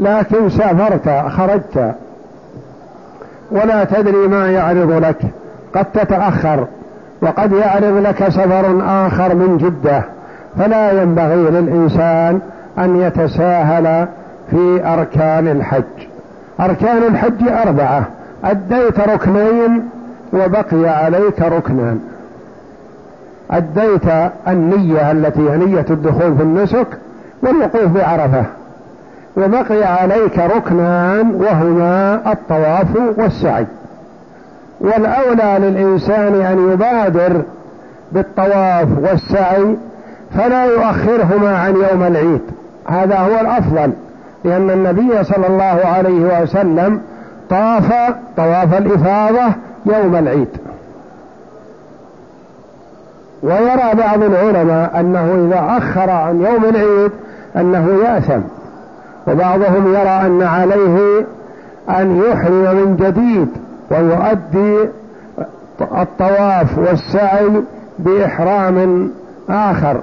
لكن سافرت خرجت. ولا تدري ما يعرض لك. قد تتأخر وقد يعرض لك سفر آخر من جدة. فلا ينبغي للإنسان أن يتساهل في أركان الحج. أركان الحج أربعة أديت ركنين وبقي عليك ركنان. أديت النية التي هي نية الدخول في النسك والوقوف بعرفة. وبقي عليك ركنان وهما الطواف والسعي. والأولى للإنسان أن يبادر بالطواف والسعي فلا يؤخرهما عن يوم العيد. هذا هو الأفضل لأن النبي صلى الله عليه وسلم طاف طواف الإفاضة يوم العيد. ويرى بعض العلماء أنه إذا أخر عن يوم العيد أنه يأثم. وبعضهم يرى أن عليه أن يحرم من جديد ويؤدي الطواف والسعي بإحرام آخر.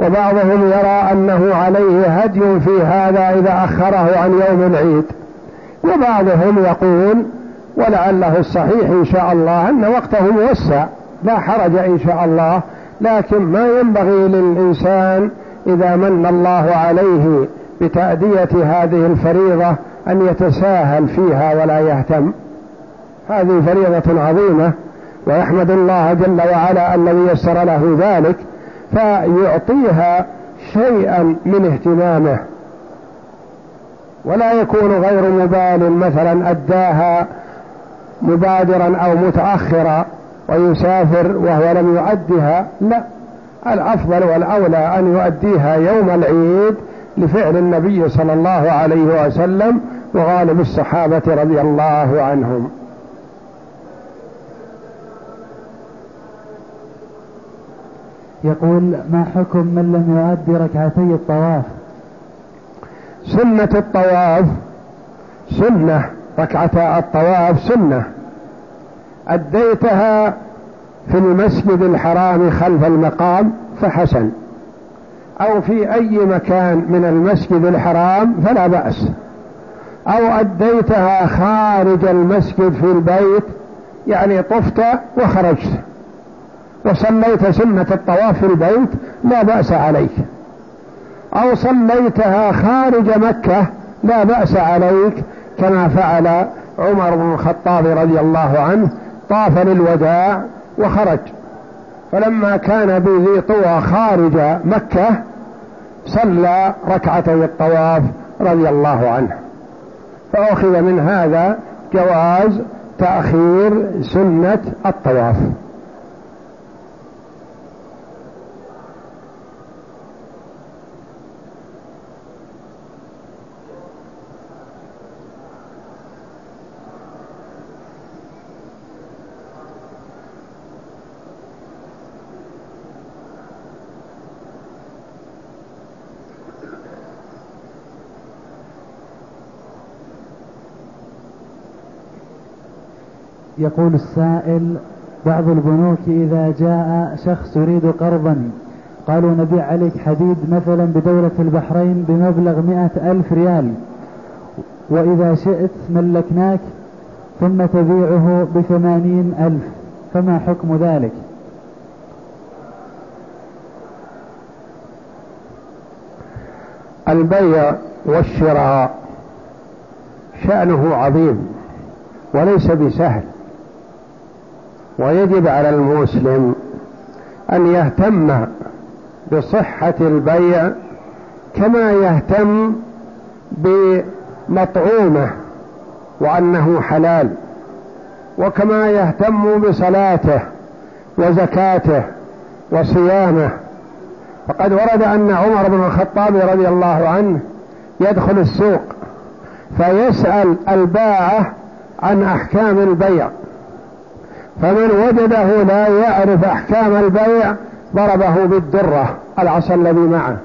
وبعضهم يرى أنه عليه هدي في هذا إذا أخره عن يوم العيد. وبعضهم يقول ولعله الصحيح إن شاء الله أن وقته موسع لا حرج إن شاء الله لكن ما ينبغي للإنسان إذا من الله عليه بتأدية هذه الفريضة أن يتساهل فيها ولا يهتم. هذه فريضة عظيمة ويحمد الله جل وعلا الذي يسر له ذلك فيعطيها شيئا من اهتمامه. ولا يكون غير مبال مثلا أداها مبادرا أو متأخرا ويسافر وهو لم يؤدها لا. الأفضل والأولى أن يؤديها يوم العيد لفعل النبي صلى الله عليه وسلم وغالب الصحابة رضي الله عنهم. يقول ما حكم من لم يؤدي ركعتي الطواف؟ سنة الطواف سنة ركعتا الطواف سنة. أديتها في المسجد الحرام خلف المقام فحسن. أو في أي مكان من المسجد الحرام فلا بأس. أو أديتها خارج المسجد في البيت يعني طفت وخرجت. وصليت سنة الطواف في البيت لا بأس عليك. أو صليتها خارج مكة لا بأس عليك. كما فعل عمر بن الخطاب رضي الله عنه طاف للوداع وخرج. فلما كان بذي طوى خارج مكة صلى ركعتي الطواف رضي الله عنه. فأخذ من هذا جواز تأخير سنة الطواف. يقول السائل بعض البنوك إذا جاء شخص يريد قرضا قالوا نبيع عليك حديد مثلا بدولة البحرين بمبلغ مئة ألف ريال. وإذا شئت ملكناك ثم تبيعه بثمانين ألف. فما حكم ذلك؟ البيع والشراء شأنه عظيم وليس بسهل. ويجب على المسلم أن يهتم بصحة البيع كما يهتم بمطعومه وأنه حلال وكما يهتم بصلاته وزكاته وصيامه. فقد ورد أن عمر بن الخطاب رضي الله عنه يدخل السوق فيسأل الباعة عن أحكام البيع. فمن وجده لا يعرف أحكام البيع ضربه بالدرة العصا الذي معه.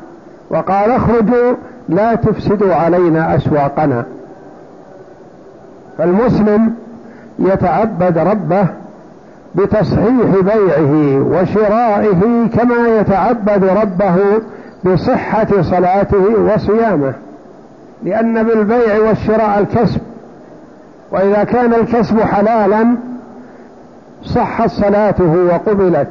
وقال اخرجوا لا تفسدوا علينا أسواقنا. فالمسلم يتعبد ربه بتصحيح بيعه وشرائه كما يتعبد ربه بصحة صلاته وصيامه. لأن بالبيع والشراء الكسب. وإذا كان الكسب حلالا صحت صلاته وقبلت.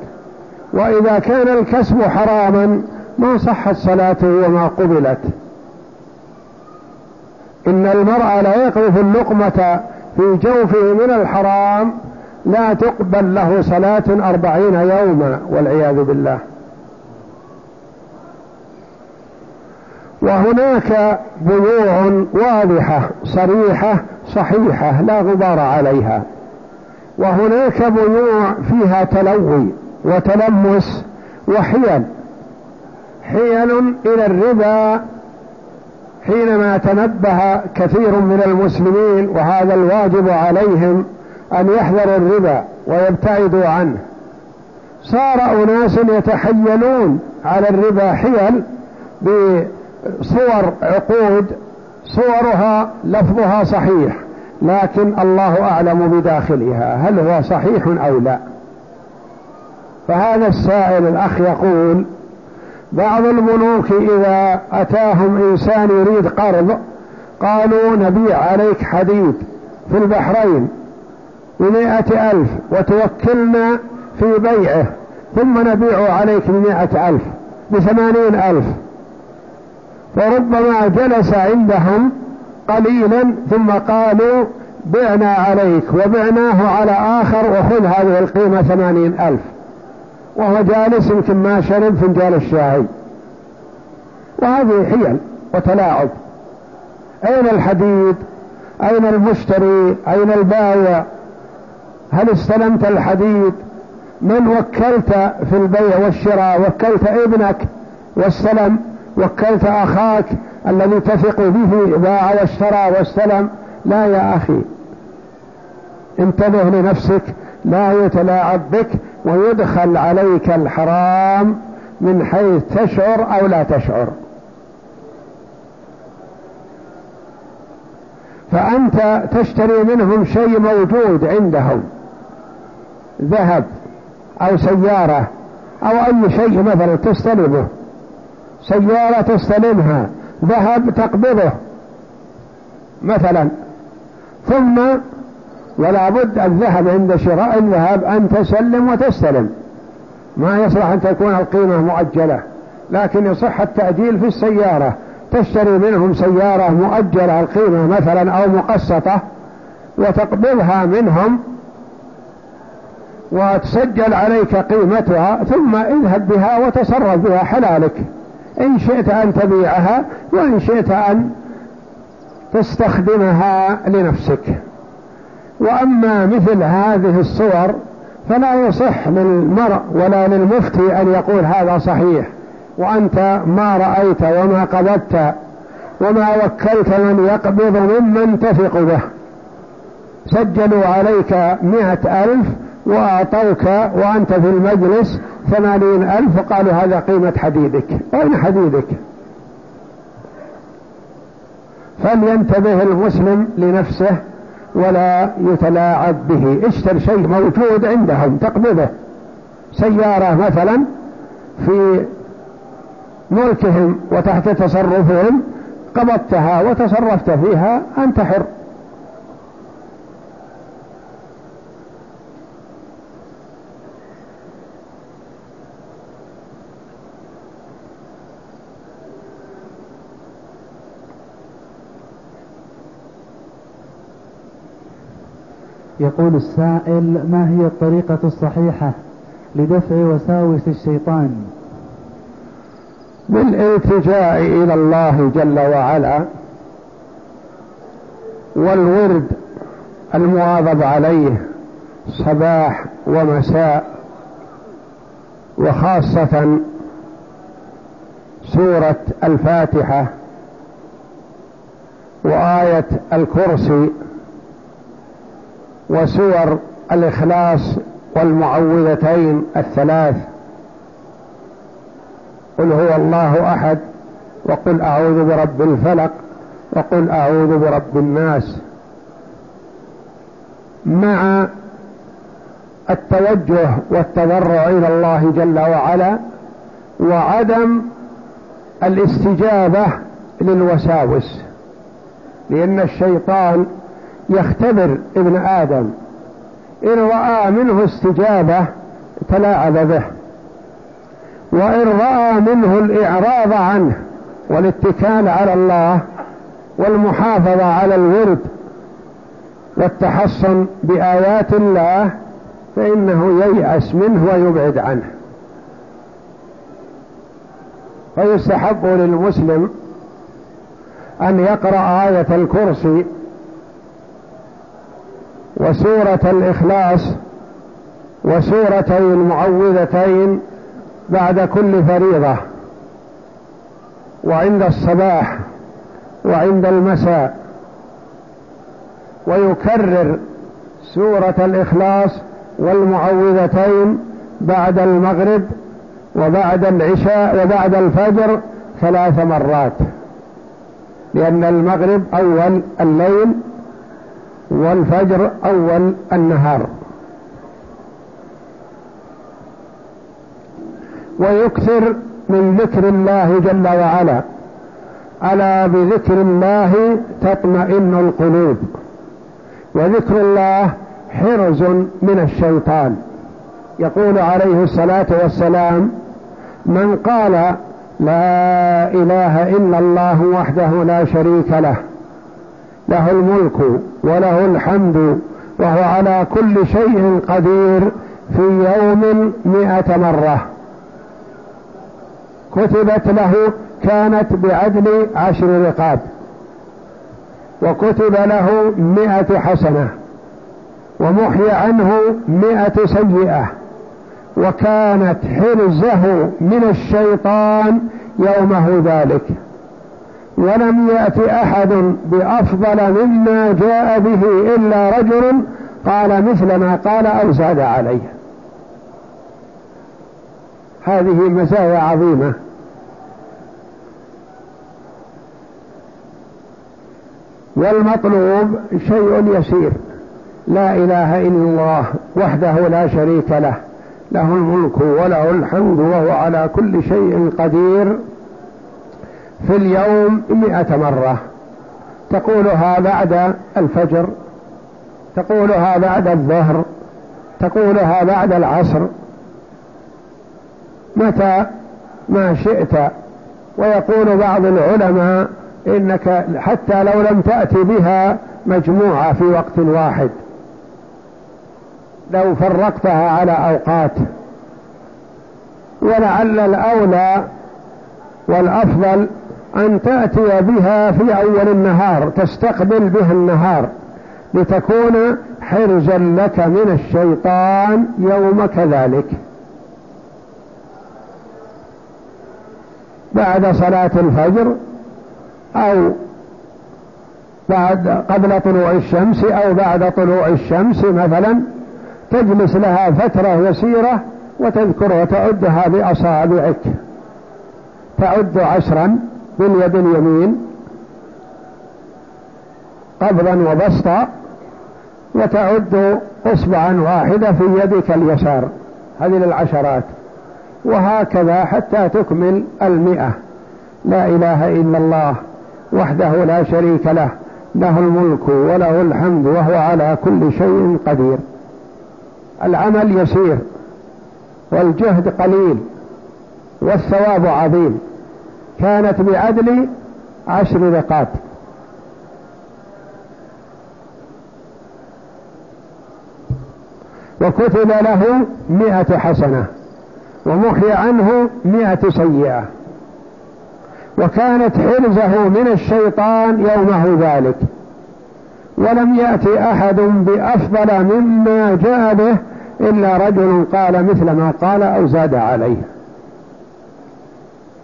وإذا كان الكسب حراما ما صحت صلاته وما قبلت. إن المرأة لا يقذف اللقمة في جوفه من الحرام لا تقبل له صلاة أربعين يوما والعياذ بالله. وهناك بيوع واضحة صريحة صحيحة لا غبار عليها. وهناك بيوع فيها تلوي وتلمس وحيل. حيل إلى الربا حينما تنبه كثير من المسلمين وهذا الواجب عليهم أن يحذروا الربا ويبتعدوا عنه. صار أناس يتحيلون على الربا حيل بصور عقود صورها لفظها صحيح. لكن الله أعلم بداخلها هل هو صحيح أو لا؟ فهذا السائل الأخ يقول بعض الملوك إذا أتاهم إنسان يريد قرض قالوا نبيع عليك حديد في البحرين بمائة ألف وتوكلنا في بيعه ثم نبيع عليك بمائة ألف بثمانين ألف. فربما جلس عندهم قليلا ثم قالوا بعنا عليك وبعناه على آخر وخذ هذه القيمة ثمانين ألف. وهو جالس يمكن ما شرب فنجان الشاي وهذه حيل وتلاعب. أين الحديد؟ أين المشتري؟ أين البايع هل استلمت الحديد؟ من وكلت في البيع والشراء؟ وكلت ابنك واستلم وكلت أخاك الذي تثق به باع واشترى واستلم لا يا أخي انتبه لنفسك لا يتلاعب بك ويدخل عليك الحرام من حيث تشعر أو لا تشعر. فأنت تشتري منهم شيء موجود عندهم ذهب أو سيارة أو أي شيء مثلا تستلمه. سيارة تستلمها ذهب تقبضه. مثلا. ثم ولا بد الذهب عند شراء الذهب أن تسلم وتستلم. ما يصلح أن تكون القيمة مؤجلة لكن يصح التأجيل في السيارة. تشتري منهم سيارة مؤجلة القيمة مثلا أو مقسطة وتقبضها منهم. وتسجل عليك قيمتها ثم اذهب بها وتصرف بها حلالك. إن شئت أن تبيعها وإن شئت أن تستخدمها لنفسك. وأما مثل هذه الصور فلا يصح للمرء ولا للمفتي أن يقول هذا صحيح. وأنت ما رأيت وما قبضت وما وكلت من يقبض ممن تثق به. سجلوا عليك مئة ألف وأعطوك وأنت في المجلس ثمانين ألف وقالوا هذا قيمة حديدك. أين حديدك؟ فلينتبه المسلم لنفسه ولا يتلاعب به. اشتر شيء موجود عندهم تقبضه. سيارة مثلا في ملكهم وتحت تصرفهم قبضتها وتصرفت فيها أنت حر. يقول السائل ما هي الطريقة الصحيحة لدفع وساوس الشيطان؟ بالالتجاء إلى الله جل وعلا والورد المواظب عليه صباح ومساء وخاصة سورة الفاتحة وآية الكرسي وسور الإخلاص والمعوذتين الثلاث. قل هو الله أحد وقل أعوذ برب الفلق وقل أعوذ برب الناس. مع التوجه والتضرع إلى الله جل وعلا وعدم الاستجابة للوساوس لأن الشيطان يختبر ابن آدم. إن رأى منه استجابة تلاعب به. وإن رأى منه الإعراض عنه والاتكال على الله والمحافظة على الورد والتحصن بآيات الله فإنه ييأس منه ويبعد عنه. فيستحب للمسلم أن يقرأ آية الكرسي وسورة الإخلاص وسورتي المعوذتين بعد كل فريضة وعند الصباح وعند المساء. ويكرر سورة الإخلاص والمعوذتين بعد المغرب وبعد العشاء وبعد الفجر ثلاث مرات لأن المغرب أول الليل والفجر أول النهار. ويكثر من ذكر الله جل وعلا. ألا بذكر الله تطمئن القلوب. وذكر الله حرز من الشيطان. يقول عليه الصلاة والسلام من قال لا إله إلا الله وحده لا شريك له له الملك وله الحمد وهو على كل شيء قدير في يوم مئة مرة. كتبت له كانت بعدل عشر رقاب. وكتب له مئة حسنة. ومحي عنه مئة سيئة. وكانت حرزه من الشيطان يومه ذلك. ولم يأت أحد بأفضل مما جاء به إلا رجل قال مثل ما قال أو زاد عليه. هذه مزايا عظيمة. والمطلوب شيء يسير. لا إله إلا الله وحده لا شريك له. له الملك وله الحمد وهو على كل شيء قدير. في اليوم مئة مرة. تقولها بعد الفجر تقولها بعد الظهر تقولها بعد العصر. متى ما شئت. ويقول بعض العلماء إنك حتى لو لم تأتي بها مجموعة في وقت واحد. لو فرقتها على أوقات. ولعل الأولى والأفضل أن تأتي بها في أول النهار تستقبل بها النهار لتكون حرزا لك من الشيطان يوم كذلك. بعد صلاة الفجر أو بعد قبل طلوع الشمس أو بعد طلوع الشمس مثلا تجلس لها فترة يسيرة وتذكر وتعدها بأصابعك. تعد عشرا. باليد اليمين قبضا وبسطا وتعد اصبعا واحدة في يدك اليسار. هذه للعشرات. وهكذا حتى تكمل المئة. لا إله إلا الله وحده لا شريك له له الملك وله الحمد وهو على كل شيء قدير. العمل يسير والجهد قليل والثواب عظيم. كانت بعدل عشر رقاب. وكتب له مئة حسنة ومحي عنه مئة سيئة. وكانت حرزه من الشيطان يومه ذلك. ولم يأتي أحد بأفضل مما جاء به إلا رجل قال مثل ما قال أو زاد عليه.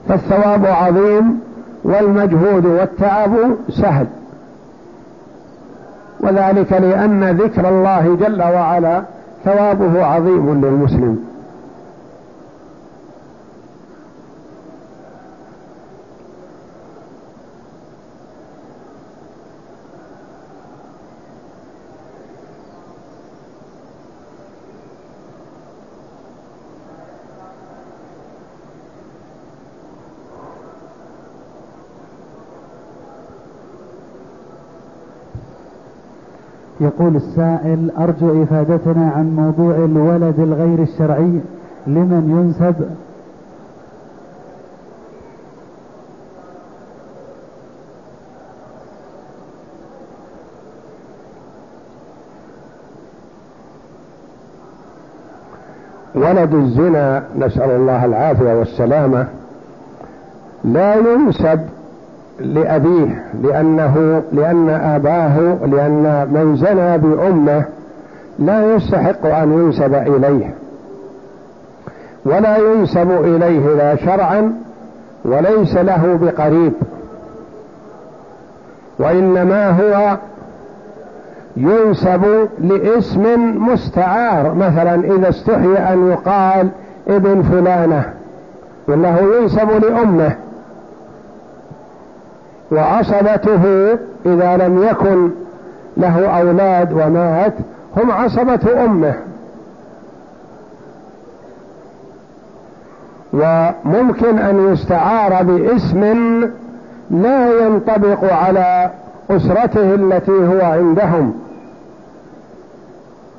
فالثواب عظيم والمجهود والتعب سهل. وذلك لأن ذكر الله جل وعلا ثوابه عظيم للمسلم. يقول السائل أرجو إفادتنا عن موضوع الولد الغير الشرعي لمن ينسب؟ ولد الزنا نسأل الله العافية والسلامة لا ينسب لأبيه لأنه لأن أباه لأن من زنى بأمه لا يستحق أن ينسب إليه ولا ينسب إليه لا شرعا وليس له بقريب وإنما هو ينسب لاسم مستعار. مثلا إذا استحي أن يقال ابن فلانة وله ينسب لأمه. وعصبته إذا لم يكن له أولاد ومات هم عصبة أمه. وممكن أن يستعار باسم لا ينطبق على أسرته التي هو عندهم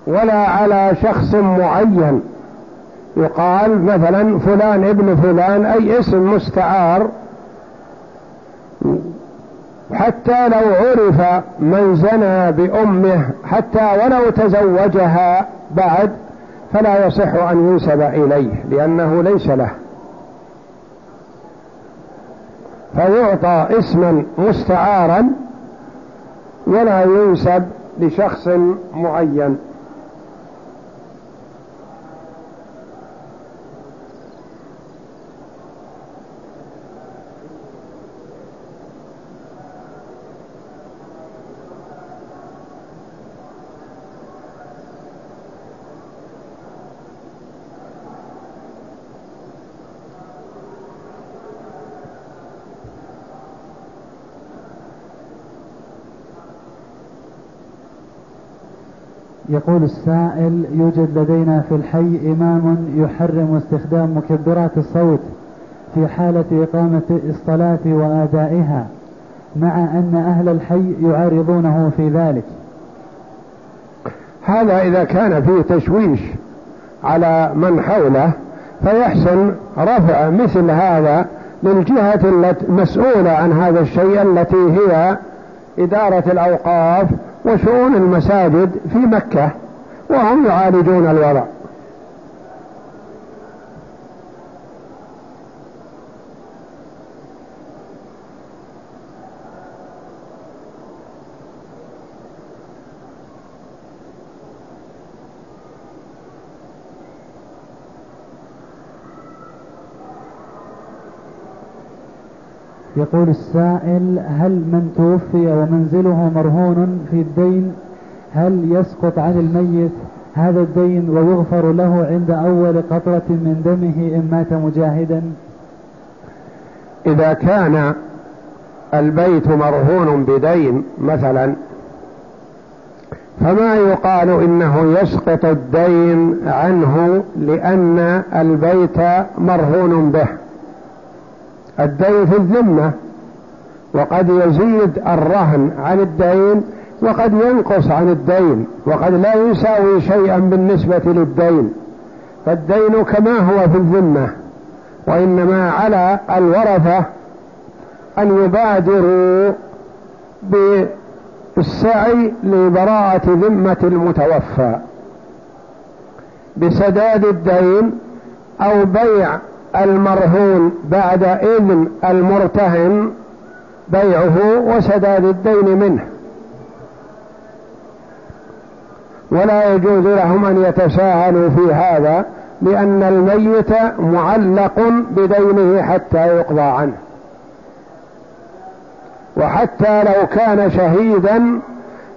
ولا على شخص معين. يقال مثلا فلان ابن فلان أي اسم مستعار حتى لو عرف من زنى بأمه حتى ولو تزوجها بعد فلا يصح أن ينسب إليه لأنه ليس له. فيعطى اسما مستعارا ولا ينسب لشخص معين. يقول السائل يوجد لدينا في الحي إمام يحرم استخدام مكبرات الصوت في حالة إقامة الصلاة وآدائها مع أن أهل الحي يعارضونه في ذلك. هذا إذا كان فيه تشويش على من حوله فيحسن رفع مثل هذا للجهة المسؤولة عن هذا الشيء التي هي إدارة الأوقاف وشؤون المساجد في مكة وهم يعالجون الوضع يقول السائل هل من توفي ومنزله مرهون في الدين؟ هل يسقط عن الميت؟ هذا الدين ويغفر له عند أول قطرة من دمه إن مات مجاهدا. إذا كان البيت مرهون بدين مثلا فما يقال إنه يسقط الدين عنه لأن البيت مرهون به؟ الدين في الذمة وقد يزيد الرهن عن الدين وقد ينقص عن الدين وقد لا يساوي شيئا بالنسبة للدين. فالدين كما هو في الذمة وإنما على الورثة أن يبادروا بالسعي لبراءة ذمة المتوفى. بسداد الدين أو بيع المرهون بعد إذن المرتهن بيعه وسداد الدين منه. ولا يجوز لهم أن يتساهلوا في هذا لأن الميت معلق بدينه حتى يقضى عنه. وحتى لو كان شهيدا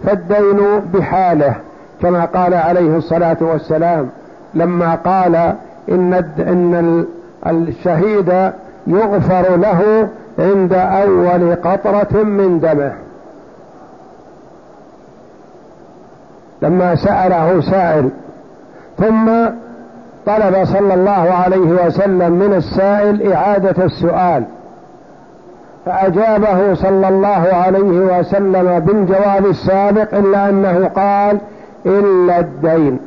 فالدين بحاله كما قال عليه الصلاة والسلام لما قال إن, إن الشهيد يغفر له عند أول قطرة من دمه. لما سأله سائل ثم طلب صلى الله عليه وسلم من السائل إعادة السؤال فأجابه صلى الله عليه وسلم بالجواب السابق إلا أنه قال إلا الدين.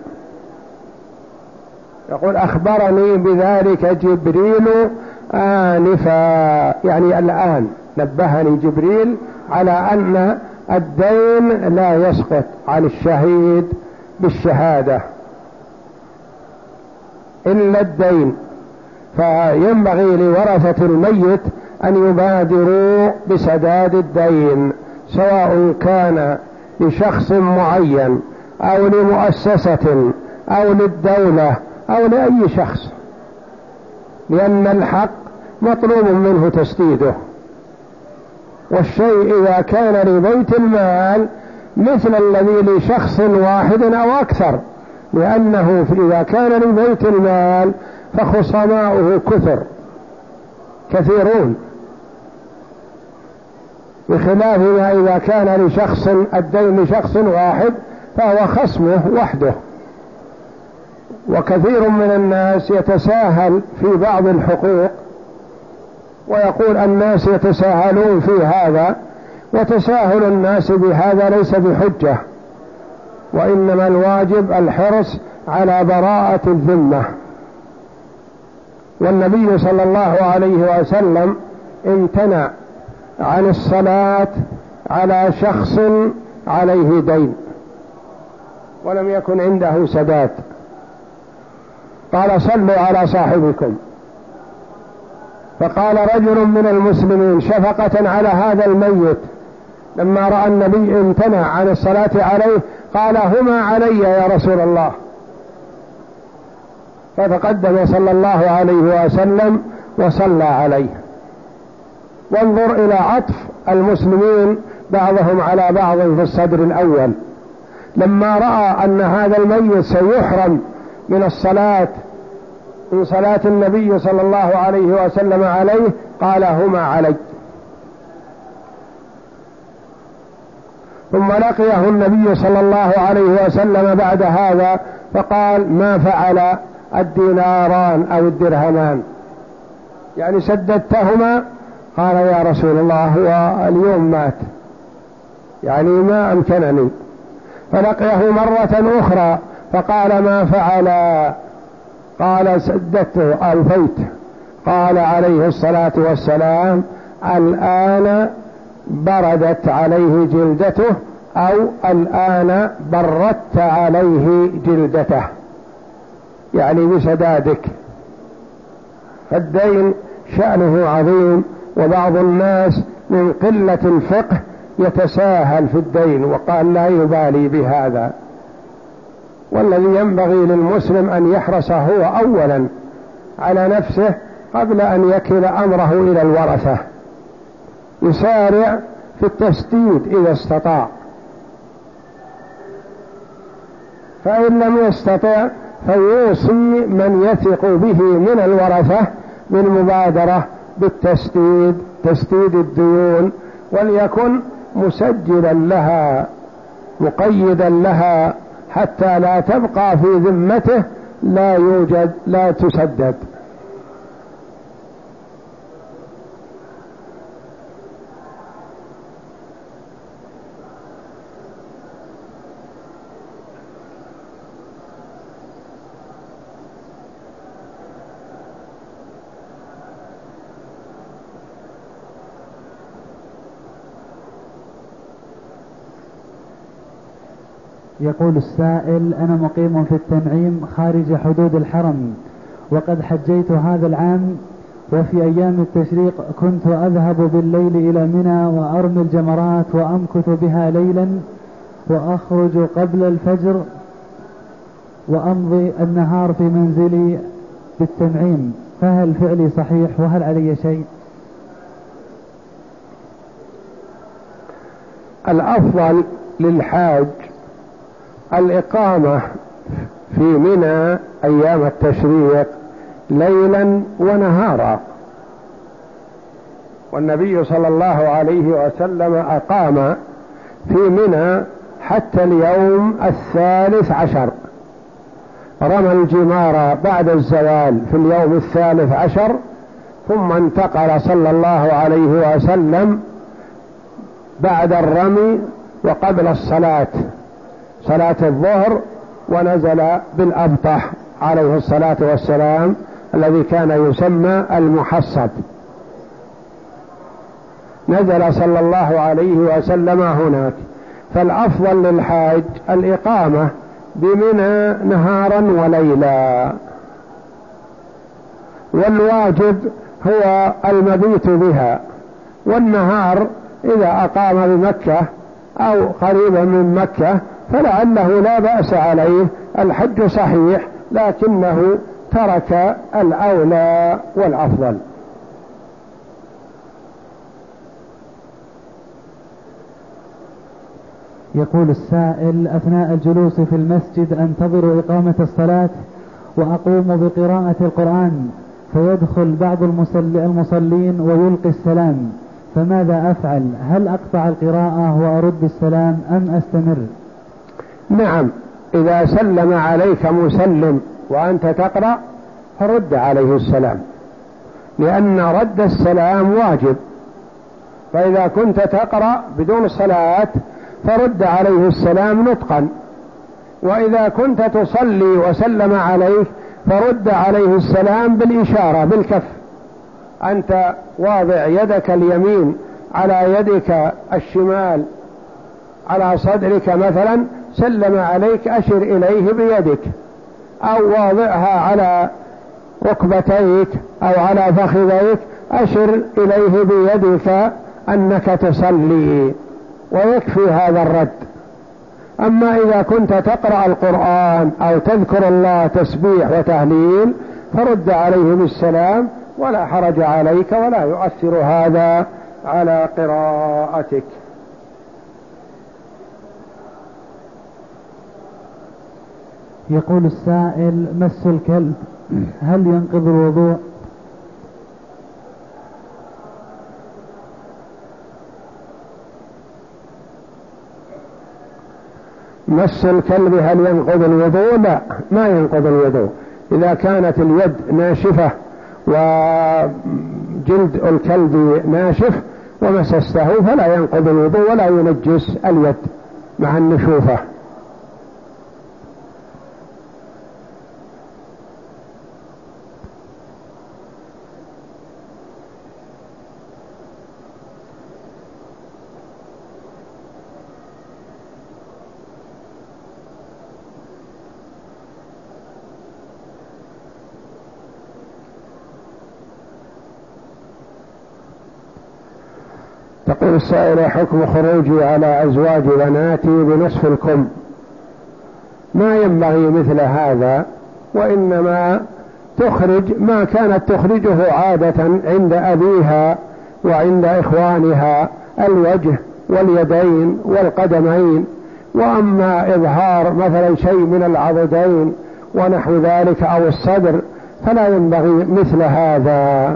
يقول أخبرني بذلك جبريل آنفا. يعني الآن نبهني جبريل على أن الدين لا يسقط عن الشهيد بالشهادة. إلا الدين. فينبغي لورثة الميت أن يبادروا بسداد الدين سواء كان لشخص معين أو لمؤسسة أو للدولة. أو لأي شخص. لأن الحق مطلوب منه تسديده. والشيء إذا كان لبيت المال مثل الذي لشخص واحد أو أكثر. لأنه إذا كان لبيت المال فخصماؤه كثر. كثيرون. بخلاف ما إذا كان لشخص الدين لشخص واحد فهو خصمه وحده. وكثير من الناس يتساهل في بعض الحقوق ويقول الناس يتساهلون في هذا وتساهل الناس بهذا ليس بحجة وإنما الواجب الحرص على براءة الذمة. والنبي صلى الله عليه وسلم امتنع عن الصلاة على شخص عليه دين ولم يكن عنده سداد. قال صلوا على صاحبكم. فقال رجل من المسلمين شفقة على هذا الميت. لما رأى النبي امتنع عن الصلاة عليه قال هما علي يا رسول الله. فتقدم صلى الله عليه وسلم وصلى عليه. وانظر إلى عطف المسلمين بعضهم على بعض في الصدر الأول. لما رأى أن هذا الميت سيحرم من الصلاة من صلاة النبي صلى الله عليه وسلم عليه قال هما علي. ثم لقيه النبي صلى الله عليه وسلم بعد هذا فقال ما فعل الديناران أو الدرهمان؟ يعني سددتهما قال يا رسول الله هو اليوم مات يعني ما أمكنني. فلقيه مرة أخرى فقال ما فعل؟ قال سددته ألفيت قال عليه الصلاة والسلام الآن بردت عليه جلدته أو الآن بردت عليه جلدته. يعني بسدادك. فالدين شأنه عظيم وبعض الناس من قلة الفقه يتساهل في الدين وقال لا يبالي بهذا. والذي ينبغي للمسلم أن يحرص هو أولا على نفسه قبل أن يكل أمره إلى الورثة. يسارع في التسديد إذا استطاع. فإن لم يستطع فيوصي من يثق به من الورثة بالمبادرة بالتسديد تسديد الديون وليكن مسجلا لها مقيدا لها حتى لا تبقى في ذمته لا يوجد لا تسدد. يقول السائل أنا مقيم في التنعيم خارج حدود الحرم وقد حجيت هذا العام وفي أيام التشريق كنت أذهب بالليل إلى منى وأرمي الجمرات وأمكث بها ليلا وأخرج قبل الفجر وأمضي النهار في منزلي بالتنعيم. فهل فعلي صحيح؟ وهل علي شيء؟ الأفضل للحاج الإقامة في منى أيام التشريق ليلا ونهارا. والنبي صلى الله عليه وسلم أقام في منى حتى اليوم الثالث عشر. رمى الجمار بعد الزوال في اليوم الثالث عشر ثم انتقل صلى الله عليه وسلم بعد الرمي وقبل الصلاة. صلاة الظهر ونزل بالأبطح عليه الصلاة والسلام الذي كان يسمى المحصب نزل صلى الله عليه وسلم هناك. فالأفضل للحاج الإقامة بمنى نهارا وليلا. والواجب هو المبيت بها. والنهار إذا أقام بمكة أو قريبا من مكة فلعله لا بأس عليه. الحج صحيح لكنه ترك الأولى والأفضل. يقول السائل أثناء الجلوس في المسجد أنتظر إقامة الصلاة وأقوم بقراءة القرآن فيدخل بعض المصلين ويلقي السلام. فماذا أفعل؟ هل أقطع القراءة وأرد السلام أم أستمر؟ نعم إذا سلم عليك مسلم وأنت تقرأ فرد عليه السلام. لأن رد السلام واجب. فإذا كنت تقرأ بدون صلاة فرد عليه السلام نطقا. وإذا كنت تصلي وسلم عليك فرد عليه السلام بالإشارة بالكف. أنت واضع يدك اليمين على يدك الشمال على صدرك مثلا سلم عليك أشر إليه بيدك أو واضعها على ركبتيك أو على فخذيك أشر إليه بيدك أنك تصلي ويكفي هذا الرد. أما إذا كنت تقرأ القرآن أو تذكر الله تسبيح وتهليل فرد عليه بالسلام ولا حرج عليك ولا يؤثر هذا على قراءتك. يقول السائل مس الكلب هل ينقض الوضوء؟ مس الكلب هل ينقض الوضوء؟ لا ما ينقض الوضوء. إذا كانت اليد ناشفة وجلد الكلب ناشف ومسسته فلا ينقض الوضوء ولا ينجس اليد مع النشوفة. تقول السائلة حكم خروجي على أزواج بناتي بنصف الكم. ما ينبغي مثل هذا وإنما تخرج ما كانت تخرجه عادة عند أبيها وعند إخوانها الوجه واليدين والقدمين. وأما إظهار مثلا شيء من العضدين ونحو ذلك أو الصدر فلا ينبغي مثل هذا.